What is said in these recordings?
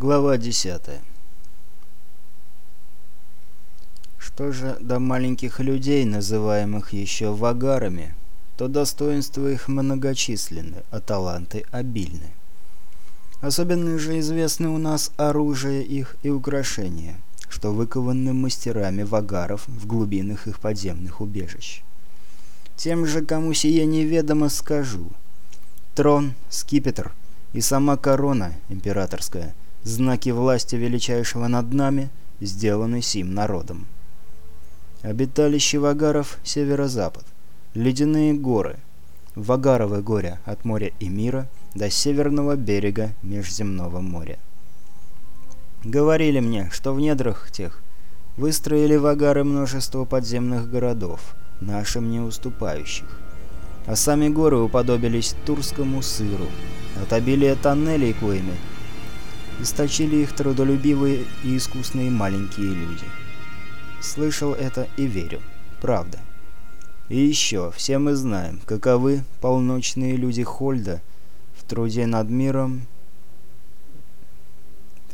Глава 10 Что же до маленьких людей, называемых еще вагарами, то достоинства их многочисленны, а таланты обильны. Особенно же известны у нас оружие их и украшения, что выкованы мастерами вагаров в глубинах их подземных убежищ. Тем же, кому сие неведомо, скажу. Трон, скипетр и сама корона императорская – знаки власти величайшего над нами, сделаны сим народом. Обиталище Вагаров — северо-запад. Ледяные горы. Вагаровы горя от моря и мира до северного берега Межземного моря. Говорили мне, что в недрах тех выстроили Вагары множество подземных городов, нашим не уступающих. А сами горы уподобились турскому сыру. От обилия тоннелей коими источили их трудолюбивые и искусные маленькие люди. Слышал это и верю. Правда. И еще, все мы знаем, каковы полночные люди Хольда в труде над миром,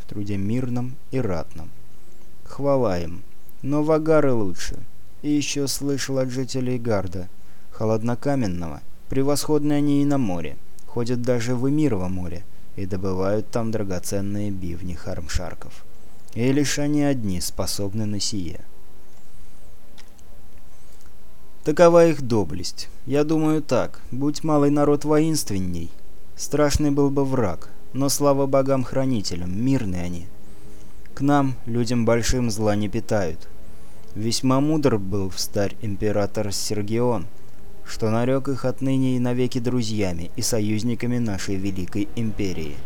в труде мирном и ратном. Хвала им. Но вагары лучше. И еще слышал от жителей Гарда, холоднокаменного, превосходны они и на море, ходят даже в Эмирово море, и добывают там драгоценные бивни хармшарков. И лишь они одни способны на сие. Такова их доблесть. Я думаю так, будь малый народ воинственней, страшный был бы враг, но слава богам-хранителям, мирны они. К нам, людям большим, зла не питают. Весьма мудр был в старь император Сергион, что нарек их отныне и навеки друзьями и союзниками нашей Великой Империи,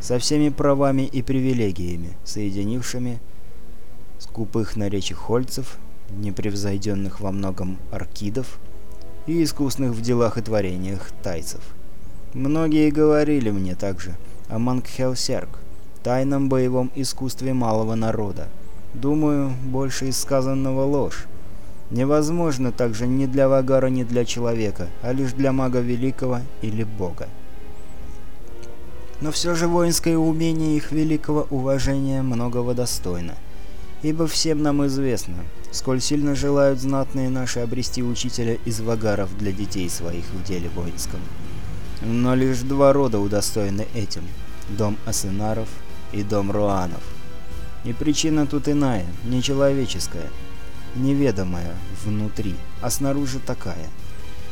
со всеми правами и привилегиями, соединившими скупых наречихольцев, непревзойденных во многом аркидов и искусных в делах и творениях тайцев. Многие говорили мне также о Мангхелсерк, тайном боевом искусстве малого народа. Думаю, больше из сказанного ложь, невозможно также ни для Вагара, ни для человека, а лишь для мага великого или бога. Но все же воинское умение их великого уважения многого достойно, ибо всем нам известно, сколь сильно желают знатные наши обрести учителя из Вагаров для детей своих в деле воинском. Но лишь два рода удостоены этим — дом Асенаров и дом Руанов. И причина тут иная, нечеловеческая — неведомая внутри, а снаружи такая.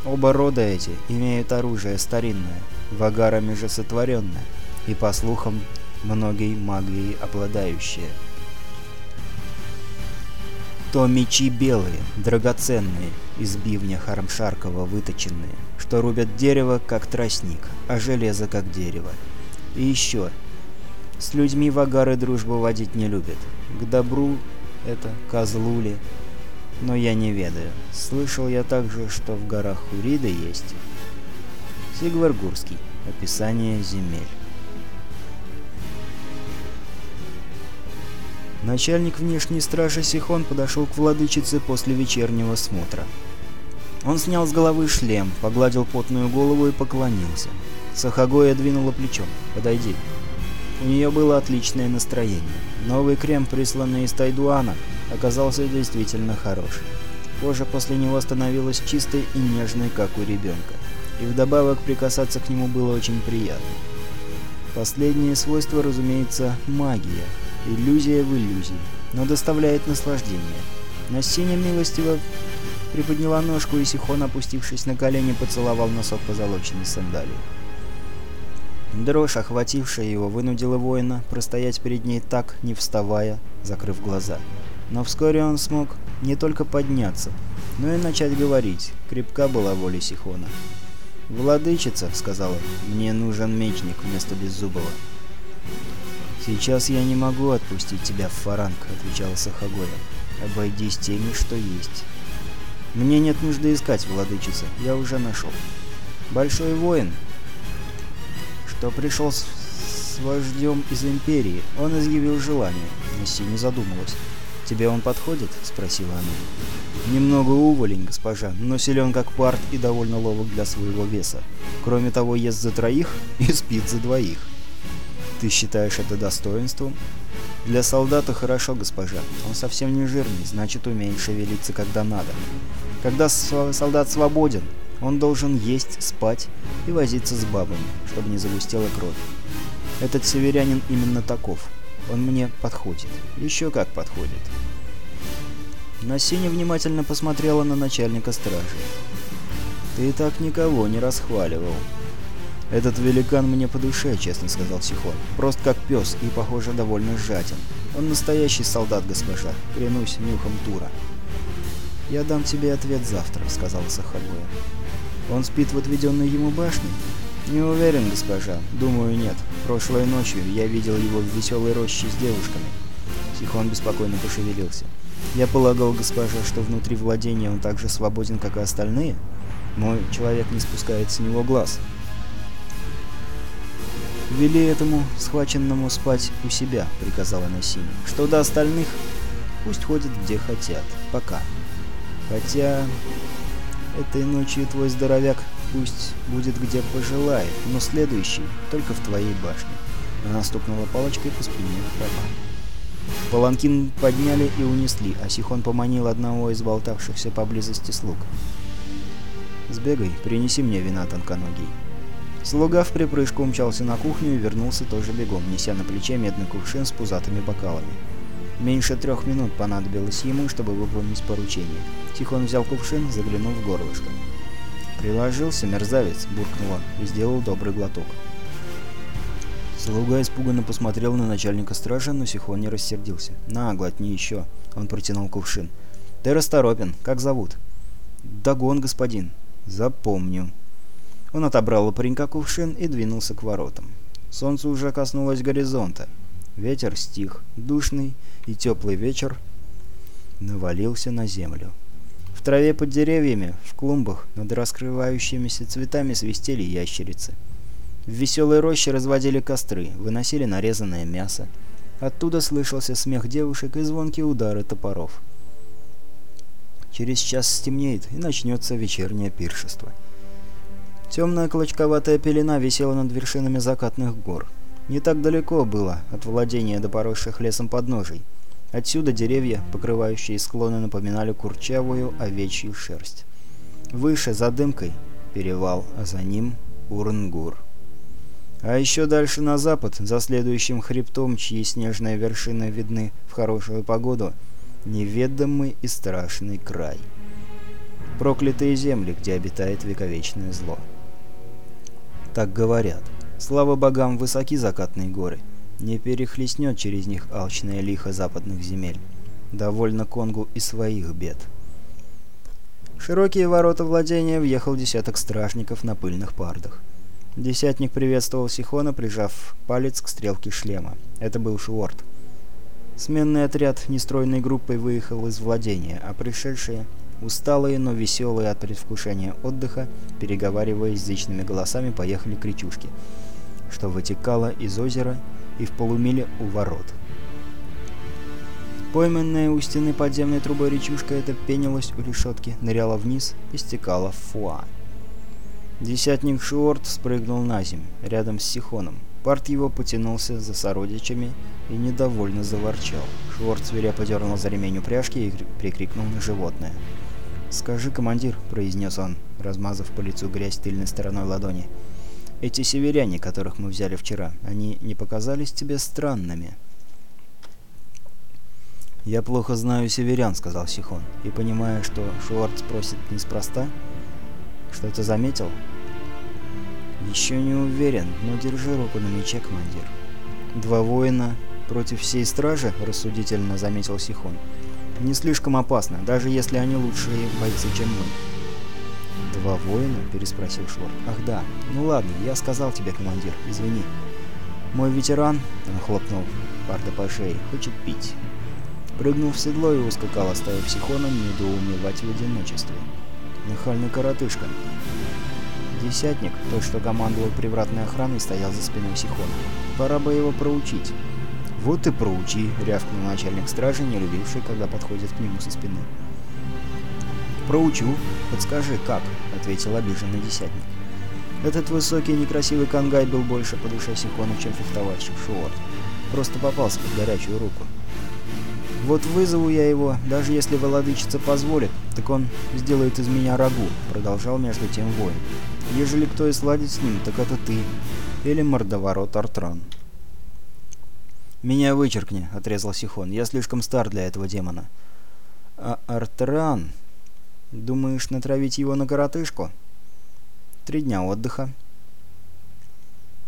Оба рода эти имеют оружие старинное, вагарами же сотворенное, и, по слухам, многие магией обладающие. То мечи белые, драгоценные, из бивня Хармшаркова выточенные, что рубят дерево, как тростник, а железо, как дерево. И еще. С людьми вагары дружбу водить не любят. К добру это козлули, но я не ведаю. Слышал я также, что в горах Хурида есть. Сигваргурский. Описание земель. Начальник внешней стражи Сихон подошел к владычице после вечернего смотра. Он снял с головы шлем, погладил потную голову и поклонился. Сахагоя двинула плечом. «Подойди». У нее было отличное настроение. Новый крем, присланный из Тайдуана, оказался действительно хорош. Кожа после него становилась чистой и нежной, как у ребенка. И вдобавок прикасаться к нему было очень приятно. Последнее свойство, разумеется, магия. Иллюзия в иллюзии, но доставляет наслаждение. Настиня милостиво приподняла ножку, и Сихон, опустившись на колени, поцеловал носок позолоченной сандалии. Дрожь, охватившая его, вынудила воина простоять перед ней так, не вставая, закрыв глаза. Но вскоре он смог не только подняться, но и начать говорить. Крепка была воля Сихона. «Владычица», — сказал он, — «мне нужен мечник вместо Беззубова». «Сейчас я не могу отпустить тебя в фаранг», — отвечала Сахагоя. «Обойдись теми, что есть». «Мне нет нужды искать, владычица, я уже нашел». «Большой воин, что пришел с, с вождем из Империи, он изъявил желание». Несси не задумалась. «Тебе он подходит?» — спросила она. «Немного уволень, госпожа, но силен как парт и довольно ловок для своего веса. Кроме того, ест за троих и спит за двоих». Ты считаешь это достоинством? Для солдата хорошо, госпожа. Он совсем не жирный, значит умеет шевелиться, когда надо. Когда солдат свободен, он должен есть, спать и возиться с бабами, чтобы не загустела кровь. Этот северянин именно таков. Он мне подходит. Еще как подходит. Насиня внимательно посмотрела на начальника стражи. «Ты так никого не расхваливал». «Этот великан мне по душе», — честно сказал Сихон. «Просто как пес и, похоже, довольно сжатен. Он настоящий солдат, госпожа. Клянусь нюхом Тура». «Я дам тебе ответ завтра», — сказала Сахагоя. «Он спит в отведенной ему башне?» «Не уверен, госпожа. Думаю, нет. Прошлой ночью я видел его в веселой роще с девушками». Сихон беспокойно пошевелился. «Я полагал, госпожа, что внутри владения он так же свободен, как и остальные? Мой человек не спускает с него глаз». «Вели этому схваченному спать у себя», — приказала Насини. «Что до остальных, пусть ходят где хотят. Пока. Хотя этой ночью твой здоровяк пусть будет где пожелает, но следующий только в твоей башне». Она стукнула палочкой по спине раба. Паланкин подняли и унесли, а Сихон поманил одного из болтавшихся поблизости слуг. «Сбегай, принеси мне вина тонконогий». Слуга в припрыжку умчался на кухню и вернулся тоже бегом, неся на плече медный кувшин с пузатыми бокалами. Меньше трех минут понадобилось ему, чтобы выполнить поручение. Тихон взял кувшин, заглянул в горлышко. «Приложился, мерзавец!» — буркнул и сделал добрый глоток. Слуга испуганно посмотрел на начальника стражи, но Сихон не рассердился. «На, глотни еще!» — он протянул кувшин. «Ты расторопен. Как зовут?» «Дагон, господин». «Запомню». Он отобрал у паренька кувшин и двинулся к воротам. Солнце уже коснулось горизонта. Ветер стих. Душный и теплый вечер навалился на землю. В траве под деревьями, в клумбах, над раскрывающимися цветами свистели ящерицы. В веселой роще разводили костры, выносили нарезанное мясо. Оттуда слышался смех девушек и звонкие удары топоров. Через час стемнеет, и начнется вечернее пиршество. Темная клочковатая пелена висела над вершинами закатных гор. Не так далеко было от владения до поросших лесом подножий. Отсюда деревья, покрывающие склоны, напоминали курчавую овечью шерсть. Выше, за дымкой, перевал, а за ним Урнгур. А еще дальше на запад, за следующим хребтом, чьи снежные вершины видны в хорошую погоду, неведомый и страшный край. Проклятые земли, где обитает вековечное зло. Так говорят. Слава богам, высоки закатные горы. Не перехлестнет через них алчное лихо западных земель. Довольно Конгу и своих бед. Широкие ворота владения въехал десяток стражников на пыльных пардах. Десятник приветствовал Сихона, прижав палец к стрелке шлема. Это был Шуорт. Сменный отряд нестройной группой выехал из владения, а пришедшие Усталые, но веселые от предвкушения отдыха, переговариваясь язычными голосами, поехали к речушке, что вытекало из озера и в полумиле у ворот. Пойманная у стены подземной трубой речушка эта пенилась у решетки, ныряла вниз и стекала в фуа. Десятник Шуорт спрыгнул на земь, рядом с Сихоном. Парт его потянулся за сородичами и недовольно заворчал. Шуорт свирепо дернул за ремень упряжки и прикрикнул на животное. «Скажи, командир», — произнес он, размазав по лицу грязь тыльной стороной ладони. «Эти северяне, которых мы взяли вчера, они не показались тебе странными?» «Я плохо знаю северян», — сказал Сихон, — «и понимая, что Шуарт спросит неспроста, что ты заметил?» «Еще не уверен, но держи руку на мече, командир». «Два воина против всей стражи?» — рассудительно заметил Сихон. Не слишком опасно, даже если они лучшие бойцы, чем мы. «Два воина?» – переспросил Швард. «Ах да. Ну ладно, я сказал тебе, командир. Извини. Мой ветеран, — он хлопнул Парда по шее, — хочет пить». Прыгнул в седло и ускакал, оставив Сихона недоумевать в одиночестве. Нахальный коротышка. Десятник, тот, что командовал привратной охраной, стоял за спиной Сихона. Пора бы его проучить. «Вот и проучи», — рявкнул начальник стражи, не любивший, когда подходит к нему со спины. «Проучу. Подскажи, как?» — ответил обиженный десятник. Этот высокий некрасивый кангай был больше по душе Сихона, чем фехтовальщик Шуорт. Просто попался под горячую руку. «Вот вызову я его, даже если владычица позволит, так он сделает из меня рагу», — продолжал между тем воин. «Ежели кто и сладит с ним, так это ты. Или мордоворот Артран». «Меня вычеркни», — отрезал Сихон. «Я слишком стар для этого демона». «А Артран? Думаешь натравить его на коротышку?» «Три дня отдыха».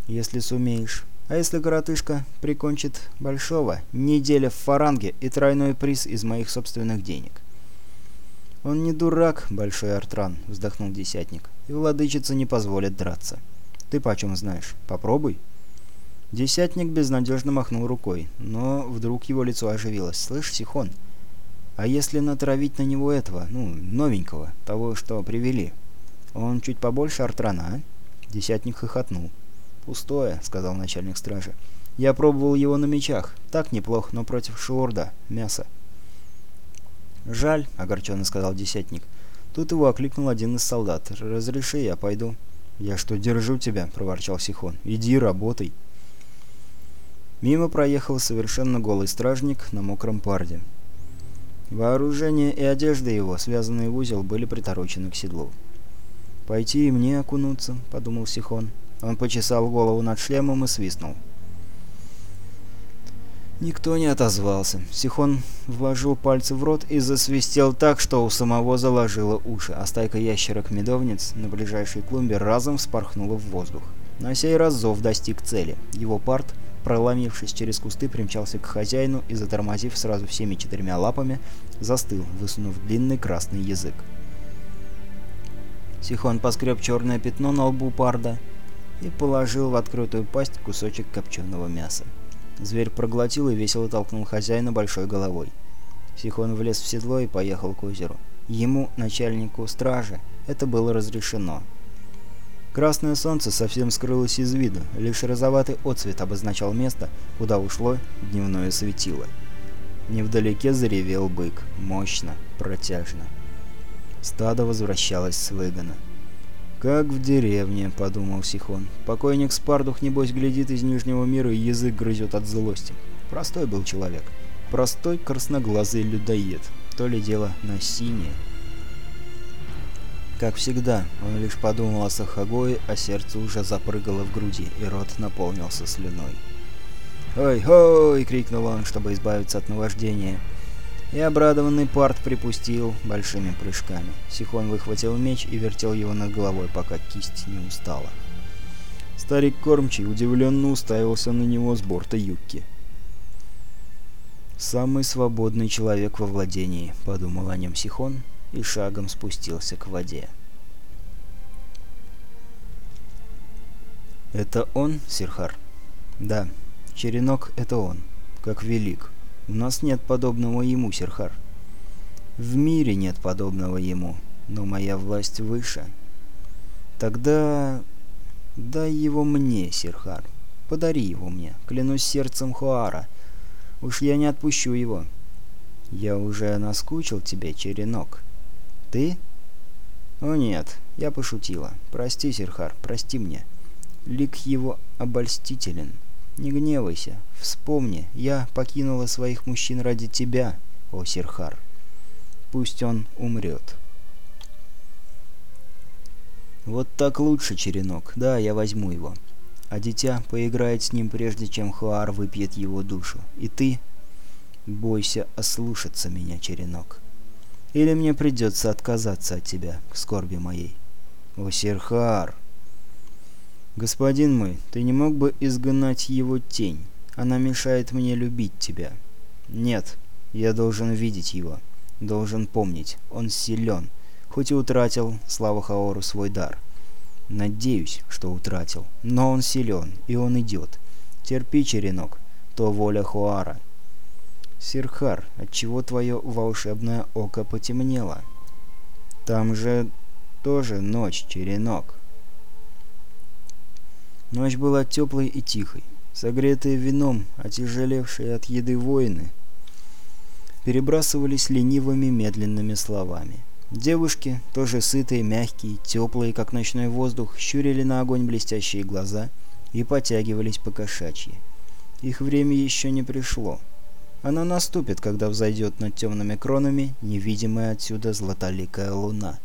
«Если сумеешь». А если коротышка прикончит Большого, неделя в фаранге и тройной приз из моих собственных денег. «Он не дурак, Большой Артран», — вздохнул Десятник, — «и владычица не позволит драться. Ты почем знаешь? Попробуй». Десятник безнадежно махнул рукой, но вдруг его лицо оживилось. «Слышь, Сихон, а если натравить на него этого, ну, новенького, того, что привели? Он чуть побольше Артрана, а?» Десятник хохотнул. «Пустое», — сказал начальник стражи. «Я пробовал его на мечах. Так неплохо, но против Шиорда. Мясо». «Жаль», — огорченно сказал десятник. Тут его окликнул один из солдат. «Разреши, я пойду». «Я что, держу тебя?» — проворчал Сихон. «Иди, работай». Мимо проехал совершенно голый стражник на мокром парде. Вооружение и одежда его, связанные в узел, были приторочены к седлу. «Пойти и мне окунуться», — подумал Сихон. Он почесал голову над шлемом и свистнул. Никто не отозвался. Сихон вложил пальцы в рот и засвистел так, что у самого заложило уши, а стайка ящерок-медовниц на ближайшей клумбе разом вспорхнула в воздух. На сей раз зов достиг цели. Его парт, проломившись через кусты, примчался к хозяину и, затормозив сразу всеми четырьмя лапами, застыл, высунув длинный красный язык. Сихон поскреб черное пятно на лбу парда и положил в открытую пасть кусочек копченого мяса. Зверь проглотил и весело толкнул хозяина большой головой. Сихон влез в седло и поехал к озеру. Ему, начальнику стражи, это было разрешено. Красное солнце совсем скрылось из виду, лишь розоватый отцвет обозначал место, куда ушло дневное светило. Невдалеке заревел бык, мощно, протяжно. Стадо возвращалось с выгона. «Как в деревне», — подумал Сихон. «Покойник Спардух, небось, глядит из Нижнего мира и язык грызет от злости. Простой был человек. Простой красноглазый людоед. То ли дело на синее». Как всегда, он лишь подумал о Сахагое, а сердце уже запрыгало в груди, и рот наполнился слюной. «Ой-ой!» — крикнул он, чтобы избавиться от наваждения. И обрадованный парт припустил большими прыжками. Сихон выхватил меч и вертел его над головой, пока кисть не устала. Старик кормчий удивленно уставился на него с борта юбки. «Самый свободный человек во владении», — подумал о нем Сихон и шагом спустился к воде. «Это он, Сирхар?» «Да, черенок — это он, как велик. У нас нет подобного ему, Серхар. В мире нет подобного ему, но моя власть выше. Тогда... дай его мне, Серхар. Подари его мне, клянусь сердцем Хуара. Уж я не отпущу его. Я уже наскучил тебе, черенок. Ты? О нет, я пошутила. Прости, Серхар, прости мне. Лик его обольстителен. Не гневайся. Вспомни, я покинула своих мужчин ради тебя, о Сирхар. Пусть он умрет. Вот так лучше, черенок. Да, я возьму его. А дитя поиграет с ним, прежде чем Хуар выпьет его душу. И ты... Бойся ослушаться меня, черенок. Или мне придется отказаться от тебя, к скорби моей. О, Сирхар! «Господин мой, ты не мог бы изгнать его тень? Она мешает мне любить тебя». «Нет, я должен видеть его, должен помнить. Он силен, хоть и утратил, слава Хаору, свой дар. Надеюсь, что утратил, но он силен, и он идет. Терпи, черенок, то воля Хуара». «Сирхар, отчего твое волшебное око потемнело?» «Там же тоже ночь, черенок». Ночь была теплой и тихой. Согретые вином, отяжелевшие от еды воины, перебрасывались ленивыми медленными словами. Девушки, тоже сытые, мягкие, теплые, как ночной воздух, щурили на огонь блестящие глаза и потягивались по кошачьи. Их время еще не пришло. Оно наступит, когда взойдет над темными кронами невидимая отсюда златоликая луна.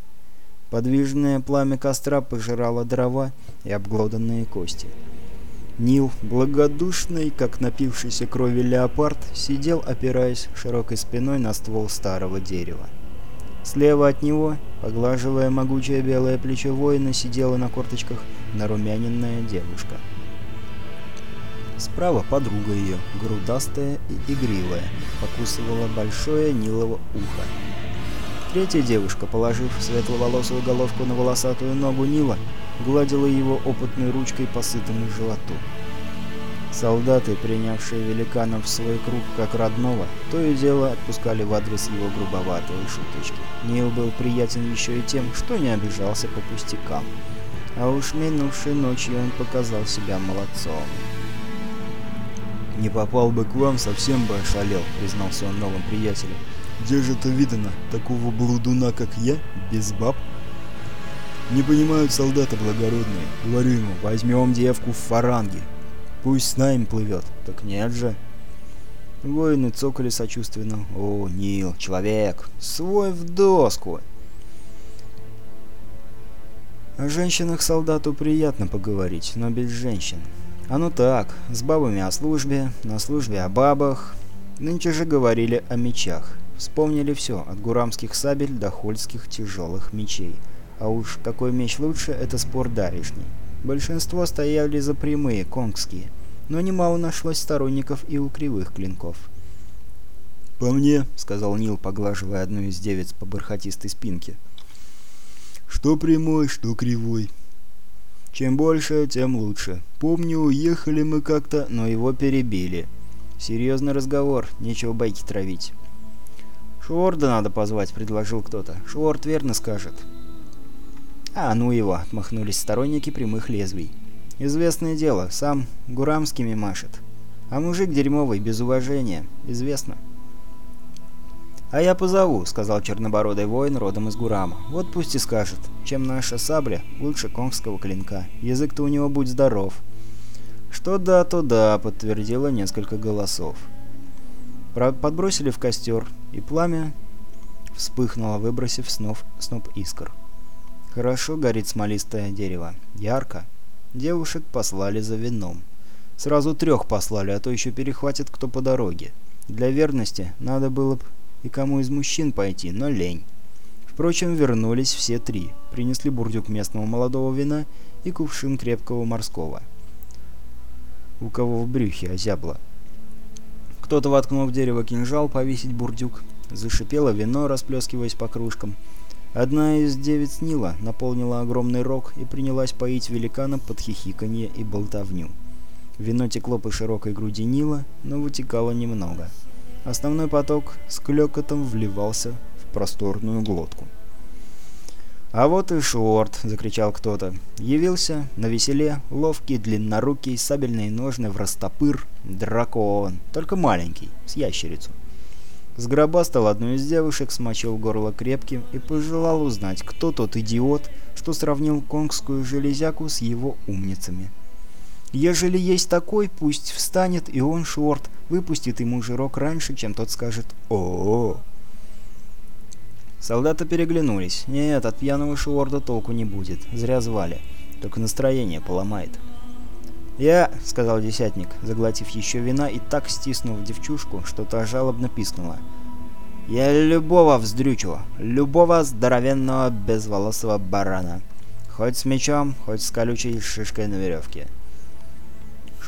Подвижное пламя костра пожирало дрова и обглоданные кости. Нил, благодушный, как напившийся крови леопард, сидел, опираясь широкой спиной на ствол старого дерева. Слева от него, поглаживая могучее белое плечо воина, сидела на корточках нарумяненная девушка. Справа подруга ее, грудастая и игривая, покусывала большое нилово ухо. Третья девушка, положив светловолосую головку на волосатую ногу Нила, гладила его опытной ручкой по сытому животу. Солдаты, принявшие великана в свой круг как родного, то и дело отпускали в адрес его грубоватые шуточки. Нил был приятен еще и тем, что не обижался по пустякам. А уж минувшей ночью он показал себя молодцом. «Не попал бы к вам, совсем бы ошалел», — признался он новым приятелям. «Где же это видано, такого блудуна, как я, без баб?» «Не понимают солдаты благородные. Говорю ему, возьмем девку в фаранге. Пусть с нами плывет. Так нет же». Воины цокали сочувственно. «О, Нил, человек, свой в доску!» О женщинах солдату приятно поговорить, но без женщин. А ну так, с бабами о службе, на службе о бабах. Нынче же говорили о мечах. Вспомнили все, от гурамских сабель до хольских тяжелых мечей. А уж какой меч лучше, это спор давишний. Большинство стояли за прямые, конгские. Но немало нашлось сторонников и у кривых клинков. «По мне», — сказал Нил, поглаживая одну из девиц по бархатистой спинке. «Что прямой, что кривой. Чем больше, тем лучше. Помню, уехали мы как-то, но его перебили. Серьезный разговор, нечего байки травить. «Шуорда надо позвать», — предложил кто-то. «Шуорд верно скажет». «А, ну его», — отмахнулись сторонники прямых лезвий. «Известное дело, сам Гурамскими машет. А мужик дерьмовый, без уважения. Известно». «А я позову», — сказал чернобородый воин родом из Гурама. «Вот пусть и скажет, чем наша сабля лучше конгского клинка. Язык-то у него будь здоров». «Что да, то да», — подтвердило несколько голосов. Подбросили в костер, и пламя вспыхнуло, выбросив снов, сноп искр. Хорошо горит смолистое дерево. Ярко. Девушек послали за вином. Сразу трех послали, а то еще перехватит кто по дороге. Для верности надо было бы и кому из мужчин пойти, но лень. Впрочем, вернулись все три. Принесли бурдюк местного молодого вина и кувшин крепкого морского. У кого в брюхе озябло. Кто-то воткнул в дерево кинжал повесить бурдюк. Зашипело вино, расплескиваясь по кружкам. Одна из девиц Нила наполнила огромный рог и принялась поить великана под хихиканье и болтовню. Вино текло по широкой груди Нила, но вытекало немного. Основной поток с клёкотом вливался в просторную глотку. «А вот и Шорт!» — закричал кто-то. Явился на веселе, ловкий, длиннорукий, сабельные ножны в растопыр, дракон, только маленький, с ящерицу. Сгробастал одну из девушек, смочил горло крепким и пожелал узнать, кто тот идиот, что сравнил конгскую железяку с его умницами. Ежели есть такой, пусть встанет, и он, Шорт, выпустит ему жирок раньше, чем тот скажет о, -о, -о. Солдаты переглянулись. Нет, от пьяного Шуорда толку не будет. Зря звали. Только настроение поломает. «Я», — сказал десятник, заглотив еще вина и так стиснув девчушку, что та жалобно пискнула. «Я любого вздрючу, любого здоровенного безволосого барана. Хоть с мечом, хоть с колючей шишкой на веревке».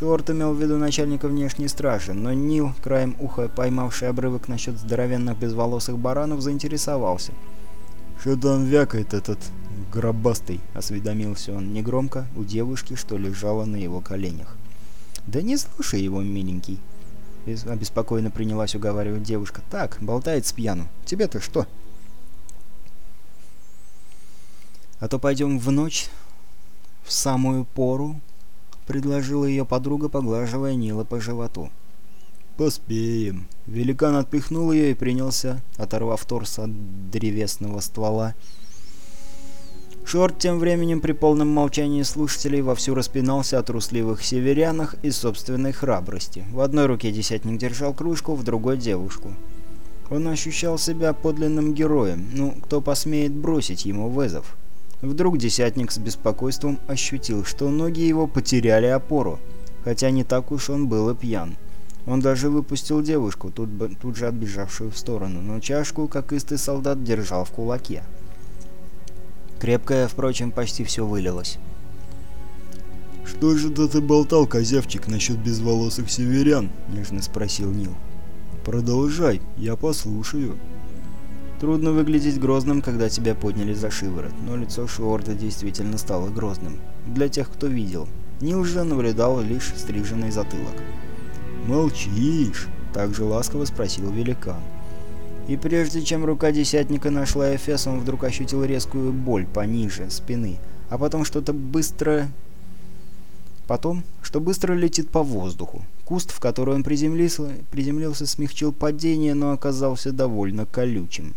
Шорт имел в виду начальника внешней стражи, но Нил, краем уха поймавший обрывок насчет здоровенных безволосых баранов, заинтересовался. «Что там вякает этот гробастый?» — осведомился он негромко у девушки, что лежала на его коленях. «Да не слушай его, миленький!» — обеспокоенно принялась уговаривать девушка. «Так, болтает с пьяну. Тебе-то что?» «А то пойдем в ночь, в самую пору, — предложила ее подруга, поглаживая Нила по животу. «Поспеем». Великан отпихнул ее и принялся, оторвав торс от древесного ствола. Шорт тем временем при полном молчании слушателей вовсю распинался о трусливых северянах и собственной храбрости. В одной руке десятник держал кружку, в другой — девушку. Он ощущал себя подлинным героем, ну, кто посмеет бросить ему вызов. Вдруг десятник с беспокойством ощутил, что ноги его потеряли опору, хотя не так уж он был и пьян. Он даже выпустил девушку, тут, тут же отбежавшую в сторону, но чашку, как истый солдат, держал в кулаке. Крепкое, впрочем, почти все вылилось. «Что же это ты болтал, козявчик, насчет безволосых северян?» — нежно спросил Нил. «Продолжай, я послушаю». Трудно выглядеть грозным, когда тебя подняли за шиворот, но лицо Шуорда действительно стало грозным. Для тех, кто видел. Нил же наблюдал лишь стриженный затылок. «Молчишь?» — также ласково спросил великан. И прежде чем рука десятника нашла Эфес, он вдруг ощутил резкую боль пониже спины, а потом что-то быстро... Потом, что быстро летит по воздуху. Куст, в который он приземлился, приземлился, смягчил падение, но оказался довольно колючим.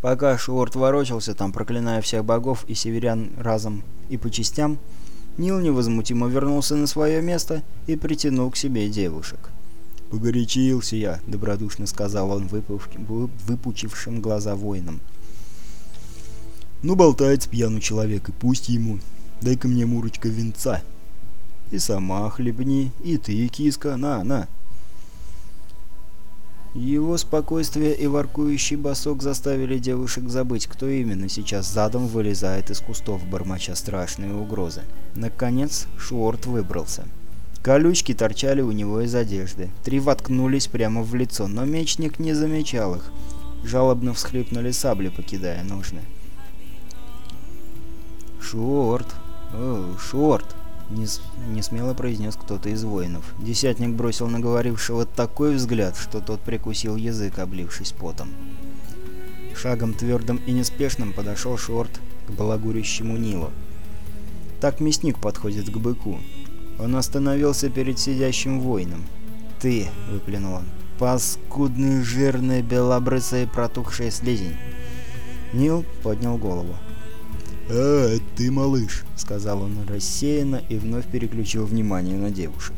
Пока Шуорт ворочался там, проклиная всех богов и северян разом и по частям, Нил невозмутимо вернулся на свое место и притянул к себе девушек. «Погорячился я», — добродушно сказал он выпучившим глаза воинам. «Ну, болтает пьяный человек, и пусть ему. Дай-ка мне, Мурочка, венца». «И сама хлебни, и ты, киска, на, на». Его спокойствие и воркующий босок заставили девушек забыть, кто именно сейчас задом вылезает из кустов, бормоча страшные угрозы. Наконец Шуорт выбрался. Колючки торчали у него из одежды. Три воткнулись прямо в лицо, но мечник не замечал их. Жалобно всхлипнули сабли, покидая ножны. «Шорт! О, Шорт!» — не смело произнес кто-то из воинов. Десятник бросил на говорившего такой взгляд, что тот прикусил язык, облившись потом. Шагом твердым и неспешным подошел Шорт к балагурящему Нилу. Так мясник подходит к быку. Он остановился перед сидящим воином. «Ты!» — выплюнул он. «Паскудный, жирный, белобрысый, протухший слизень!» Нил поднял голову. «А, это ты, малыш!» — сказал он рассеянно и вновь переключил внимание на девушек.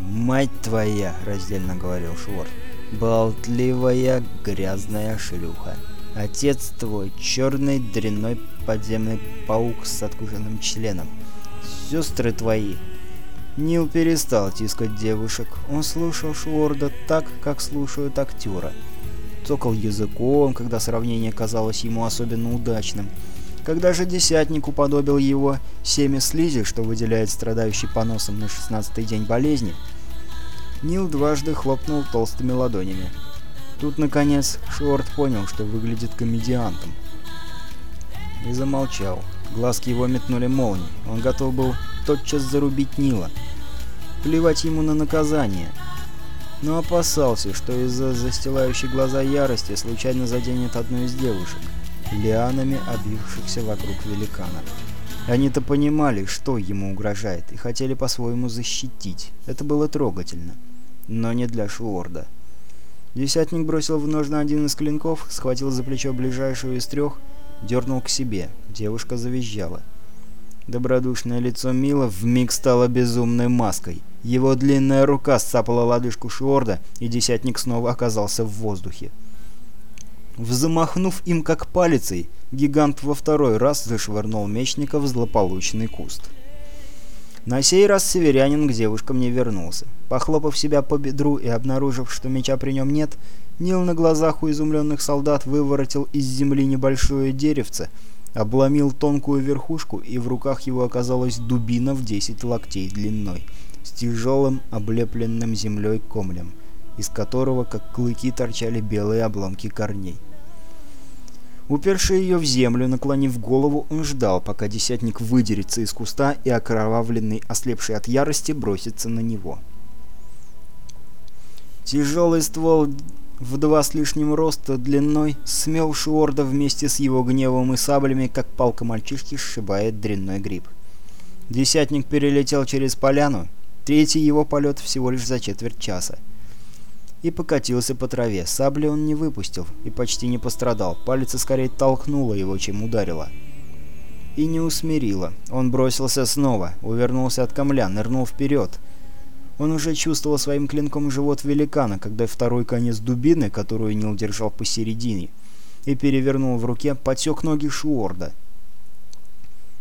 «Мать твоя!» — раздельно говорил Шворт. «Болтливая, грязная шлюха. Отец твой — черный дрянной подземный паук с откушенным членом сестры твои». Нил перестал тискать девушек. Он слушал Шворда так, как слушают актера. Цокал языком, когда сравнение казалось ему особенно удачным. Когда же десятник уподобил его семя слизи, что выделяет страдающий поносом на шестнадцатый день болезни, Нил дважды хлопнул толстыми ладонями. Тут, наконец, Шворд понял, что выглядит комедиантом. И замолчал. Глазки его метнули молнии. Он готов был тотчас зарубить Нила. Плевать ему на наказание. Но опасался, что из-за застилающей глаза ярости случайно заденет одну из девушек, лианами обвившихся вокруг великана. Они-то понимали, что ему угрожает, и хотели по-своему защитить. Это было трогательно. Но не для Шуорда. Десятник бросил в ножны один из клинков, схватил за плечо ближайшую из трех дернул к себе. Девушка завизжала. Добродушное лицо Мила вмиг стало безумной маской. Его длинная рука сцапала лодыжку Шиорда, и десятник снова оказался в воздухе. Взмахнув им как палицей, гигант во второй раз зашвырнул мечника в злополучный куст. На сей раз северянин к девушкам не вернулся. Похлопав себя по бедру и обнаружив, что меча при нем нет, Нил на глазах у изумленных солдат выворотил из земли небольшое деревце, обломил тонкую верхушку, и в руках его оказалась дубина в 10 локтей длиной, с тяжелым облепленным землей комлем, из которого, как клыки, торчали белые обломки корней. Уперши ее в землю, наклонив голову, он ждал, пока десятник выдерется из куста и окровавленный, ослепший от ярости, бросится на него. Тяжелый ствол в два с лишним роста длиной, смел Шуорда вместе с его гневом и саблями, как палка мальчишки сшибает дрянной гриб. Десятник перелетел через поляну, третий его полет всего лишь за четверть часа. И покатился по траве. Сабли он не выпустил и почти не пострадал. Палец скорее толкнула его, чем ударила. И не усмирила. Он бросился снова, увернулся от камля, нырнул вперед. Он уже чувствовал своим клинком живот великана, когда второй конец дубины, которую Нил держал посередине, и перевернул в руке, потек ноги Шуорда.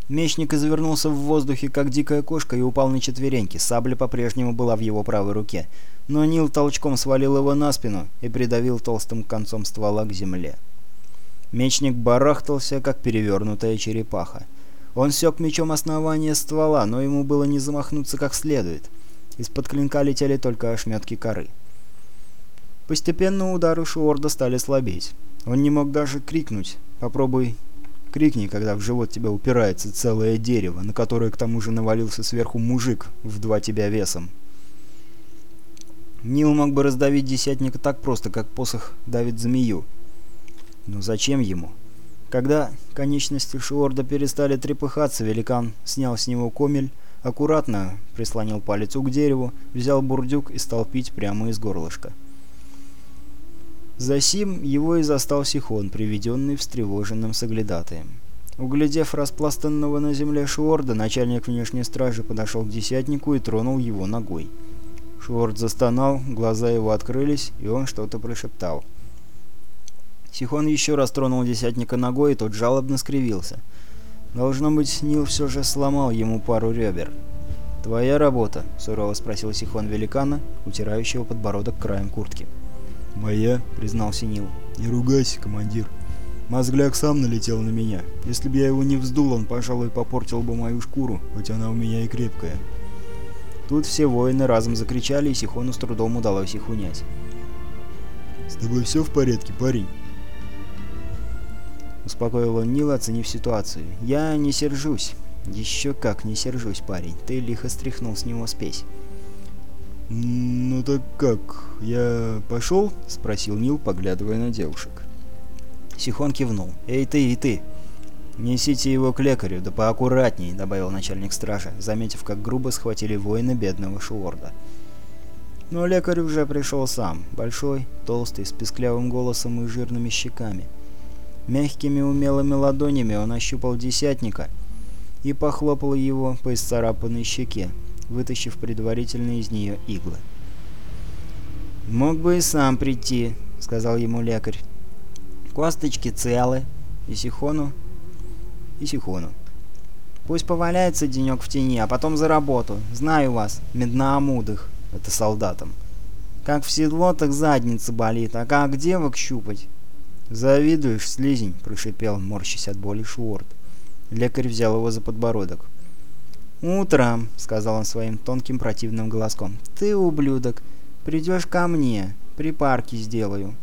Мечник извернулся в воздухе, как дикая кошка, и упал на четвереньки. Сабля по-прежнему была в его правой руке. Но Нил толчком свалил его на спину и придавил толстым концом ствола к земле. Мечник барахтался, как перевернутая черепаха. Он сёк мечом основание ствола, но ему было не замахнуться как следует. Из-под клинка летели только ошметки коры. Постепенно удары Шуорда стали слабеть. Он не мог даже крикнуть. Попробуй крикни, когда в живот тебя упирается целое дерево, на которое к тому же навалился сверху мужик в два тебя весом. Нил мог бы раздавить десятника так просто, как посох давит змею. Но зачем ему? Когда конечности Шиорда перестали трепыхаться, великан снял с него комель, аккуратно прислонил палец к дереву, взял бурдюк и стал пить прямо из горлышка. Засим его и застал Сихон, приведенный встревоженным соглядатаем. Углядев распластанного на земле Шуорда, начальник внешней стражи подошел к десятнику и тронул его ногой. Шуорд застонал, глаза его открылись, и он что-то прошептал. Сихон еще раз тронул десятника ногой, и тот жалобно скривился. Должно быть, Нил все же сломал ему пару ребер. «Твоя работа?» — сурово спросил Сихон великана, утирающего подбородок краем куртки. «Моя», — признался Нил. «Не ругайся, командир. Мозгляк сам налетел на меня. Если бы я его не вздул, он, пожалуй, попортил бы мою шкуру, хоть она у меня и крепкая». Тут все воины разом закричали, и Сихону с трудом удалось их унять. «С тобой все в порядке, парень?» Успокоил он Нила, оценив ситуацию. «Я не сержусь. Еще как не сержусь, парень. Ты лихо стряхнул с него спесь». «Ну так как, я пошел?» — спросил Нил, поглядывая на девушек. Сихон кивнул. «Эй ты, и ты! Несите его к лекарю, да поаккуратней», — добавил начальник стражи, заметив, как грубо схватили воины бедного Шуорда. Но лекарь уже пришел сам, большой, толстый, с песклявым голосом и жирными щеками. Мягкими умелыми ладонями он ощупал десятника и похлопал его по исцарапанной щеке, вытащив предварительно из нее иглы. «Мог бы и сам прийти», — сказал ему лекарь. «Косточки целы. И Сихону, и Сихону. Пусть поваляется денек в тени, а потом за работу. Знаю вас, медноамудых». Это солдатам. «Как в седло, так задница болит, а как девок щупать?» «Завидуешь, слизень?» — прошипел, морщась от боли Шуорд. Лекарь взял его за подбородок. «Утром», — сказал он своим тонким противным голоском, — «ты, ублюдок, придешь ко мне, припарки сделаю».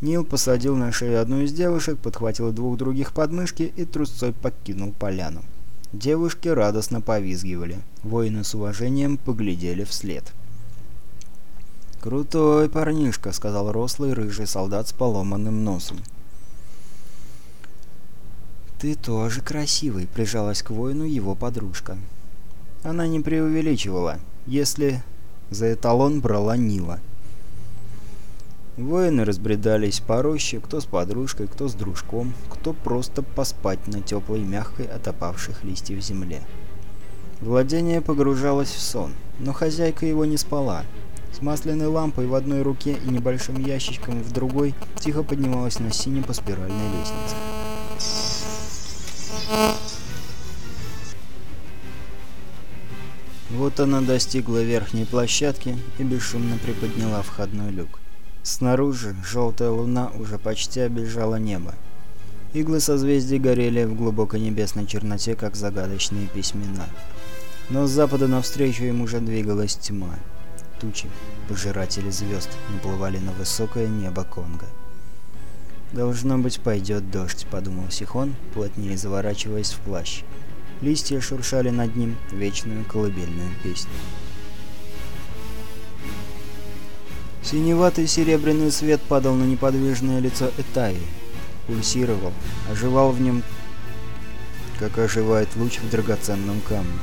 Нил посадил на шею одну из девушек, подхватил двух других подмышки и трусцой покинул поляну. Девушки радостно повизгивали. Воины с уважением поглядели вслед. «Крутой парнишка», — сказал рослый рыжий солдат с поломанным носом. «Ты тоже красивый», — прижалась к воину его подружка. Она не преувеличивала, если за эталон брала Нила. Воины разбредались по роще, кто с подружкой, кто с дружком, кто просто поспать на теплой, мягкой, отопавших листьев земле. Владение погружалось в сон, но хозяйка его не спала. С масляной лампой в одной руке и небольшим ящичком в другой тихо поднималась на сине по спиральной лестнице. Вот она достигла верхней площадки и бесшумно приподняла входной люк. Снаружи желтая луна уже почти обижала небо. Иглы созвездий горели в глубокой небесной черноте, как загадочные письмена. Но с запада навстречу им уже двигалась тьма. Тучи, пожиратели звезд, наплывали на высокое небо Конго. «Должно быть, пойдет дождь», — подумал Сихон, плотнее заворачиваясь в плащ. Листья шуршали над ним вечную колыбельную песню. Синеватый серебряный свет падал на неподвижное лицо Этаи. Пульсировал, оживал в нем, как оживает луч в драгоценном камне.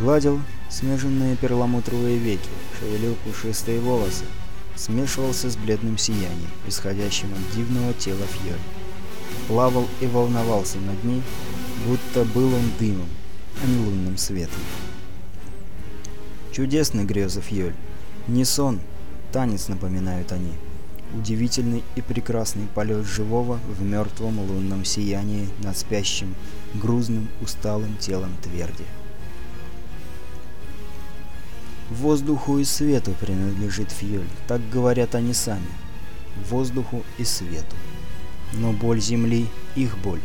Гладил Смеженные перламутровые веки, шевелил пушистые волосы, смешивался с бледным сиянием, исходящим от дивного тела Фьёль. Плавал и волновался над ней, будто был он дымом, а не лунным светом. Чудесный греза Фьёль. Не сон, танец напоминают они. Удивительный и прекрасный полет живого в мертвом лунном сиянии над спящим, грузным, усталым телом тверди. Воздуху и свету принадлежит Фьёль, так говорят они сами. Воздуху и свету. Но боль Земли — их боль.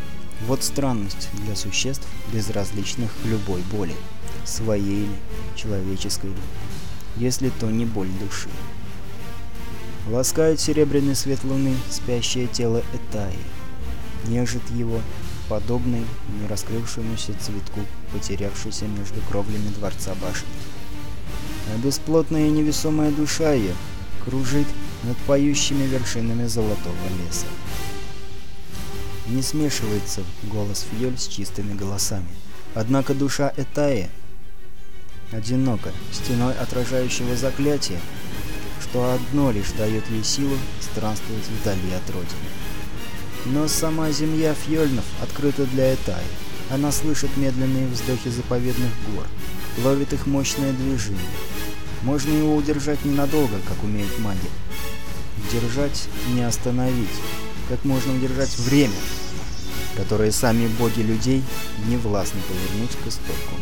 Вот странность для существ, безразличных к любой боли, своей ли, человеческой ли, если то не боль души. Ласкает серебряный свет луны спящее тело Этаи, нежит его, подобный не раскрывшемуся цветку, потерявшийся между кровлями дворца башни а бесплотная невесомая душа ее кружит над поющими вершинами золотого леса. Не смешивается голос Фьёль с чистыми голосами. Однако душа Этаи одинока, стеной отражающего заклятия, что одно лишь дает ей силу странствовать вдали от Родины. Но сама земля Фьёльнов открыта для Этаи. Она слышит медленные вздохи заповедных гор, ловит их мощное движение, можно его удержать ненадолго, как умеет маги. Держать не остановить. Как можно удержать время, которое сами боги людей не властны повернуть к истоку.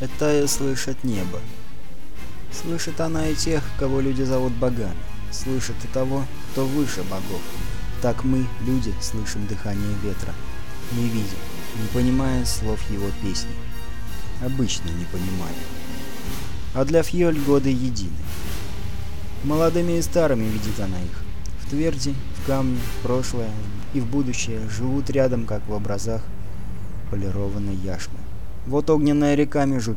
Этая слышит небо. Слышит она и тех, кого люди зовут богами. Слышит и того, кто выше богов. Так мы, люди, слышим дыхание ветра, не видя, не понимая слов его песни. Обычно не понимая а для Фьёль годы едины. Молодыми и старыми видит она их. В тверди, в камне, в прошлое и в будущее живут рядом, как в образах полированной яшмы. Вот огненная река меж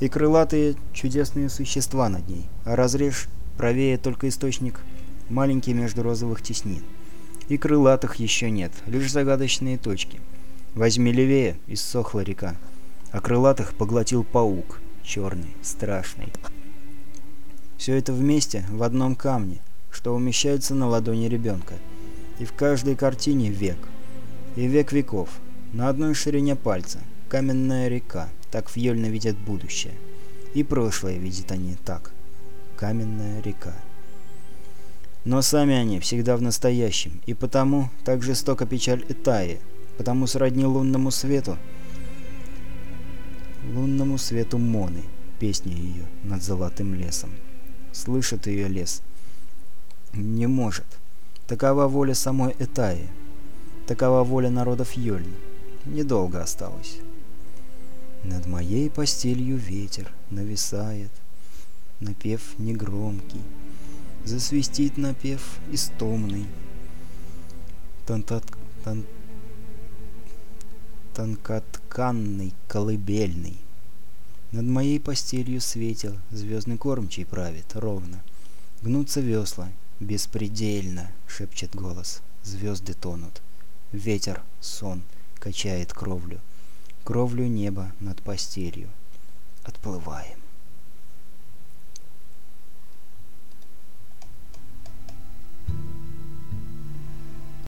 и крылатые чудесные существа над ней, а разрежь правее только источник маленький между розовых теснин. И крылатых еще нет, лишь загадочные точки. Возьми левее, иссохла река, а крылатых поглотил паук, черный, страшный. Все это вместе в одном камне, что умещается на ладони ребенка. И в каждой картине век. И век веков. На одной ширине пальца. Каменная река. Так фьельно видят будущее. И прошлое видят они так. Каменная река. Но сами они всегда в настоящем, и потому так жестока печаль Этаи, потому сродни лунному свету, лунному свету Моны, песня ее над золотым лесом. Слышит ее лес. Не может. Такова воля самой Этаи. Такова воля народов Йольн. Недолго осталось. Над моей постелью ветер нависает, Напев негромкий, Засвистит напев истомный. Тантат... Тан тонкотканный, колыбельный. Над моей постелью светил, звездный кормчий правит, ровно. Гнутся весла, беспредельно, шепчет голос, звезды тонут. Ветер, сон, качает кровлю, кровлю неба над постелью. Отплываем.